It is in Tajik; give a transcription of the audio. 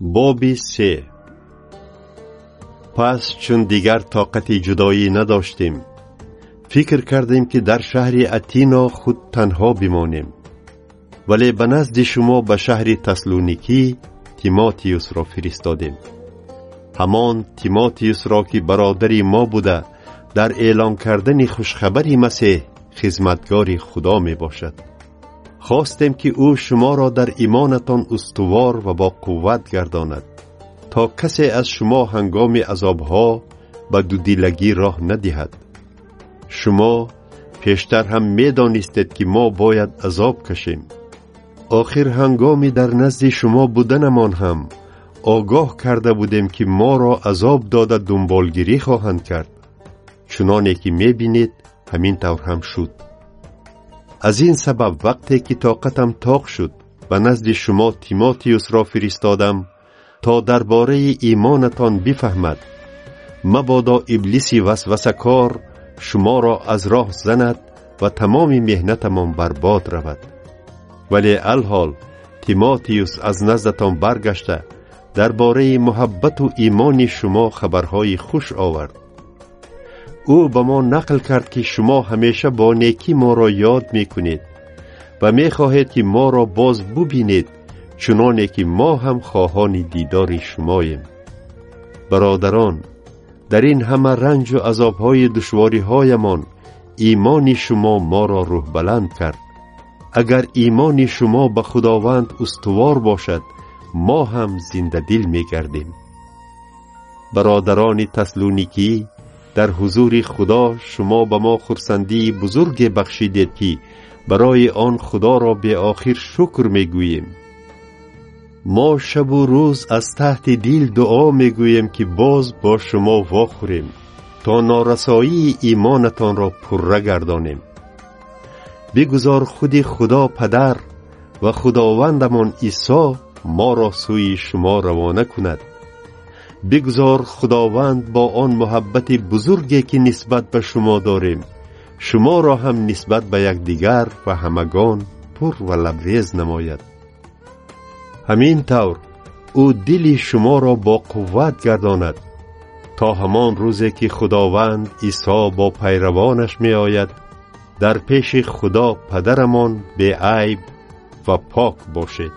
боби се. Пас чун дигар тоқати ҷудоӣ надоштем. Фикр кардем ки дар шаҳри атино худ танҳо бимонем. Вале ба назди шумо ба шаҳри таслуникӣ тимотиюсро фиристодем. Ҳамон тимотиюсро ки бародари мо буда дар эълон кардани хушхабари масеҳ хизматгори худо мебошад хостем ки ӯ шуморо дар имонатон устувор ва боқувват гардонад. То касе аз шумо ҳангоми азобҳо ба дудилагӣ роҳ надиҳад. Шумо пештар ҳам медонистед ки мо бояд азоб кашем. Охир ҳангоми дар назди шумо буданамон ҳам. Огоҳ карда будем ки моро азоб дода дунболгирӣ хоҳанд кард. Чуноне ки мебинед ҳамин тавр ҳам шуд аз ин сабаб вақте ки тоқатам тоқ шуд ба назди шумо тимотиюсро фиристодам то дар бораи имонатон бифаҳмад. Мабодо иблиси васвасакор шуморо аз роҳ занад ва тамоми меҳнатамон барбод равад. Вале алҳол тимотиюс аз наздатон баргашта дар бораи муҳаббату имони шумо хабарҳои хуш овард ӯ ба мо нақл кард ки шумо ҳамеша бо некӣ моро ёд мекунед ва мехоҳед ки моро боз бубинед чуноне ки мо ҳам хоҳони дидори шумоем бародарон дар ин ҳама ранҷу азобҳои душвориҳоямон имони шумо моро рӯҳбаланд кард агар имони шумо ба худованд устувор бошад мо ҳам зиндадил мегардем бародарони таслуникӣ дар ҳузури худо шумо ба мо хурсандии бузурге бахшидед ки барои он худоро беохир шукр мегӯем. Мо шабу рӯз аз таҳти дил дуо мегӯем ки боз бо шумо вохӯрем то норасоии имонатонро пурра гардонем бигузор худи худо падар ва худовандамон исо моро сӯи шумо равона кунад бигузор худованд бо он муҳаббати бузурге ки нисбат ба шумо дорем шуморо ҳам нисбат ба якдигар ва ҳамагон пур ва лабрез намояд ҳамин тавр ӯ дили шуморо боқувват гардонад то ҳамон рӯзе ки худованд исо бо пайравонаш меояд дар пеши худо падарамон беайб ва пок бошед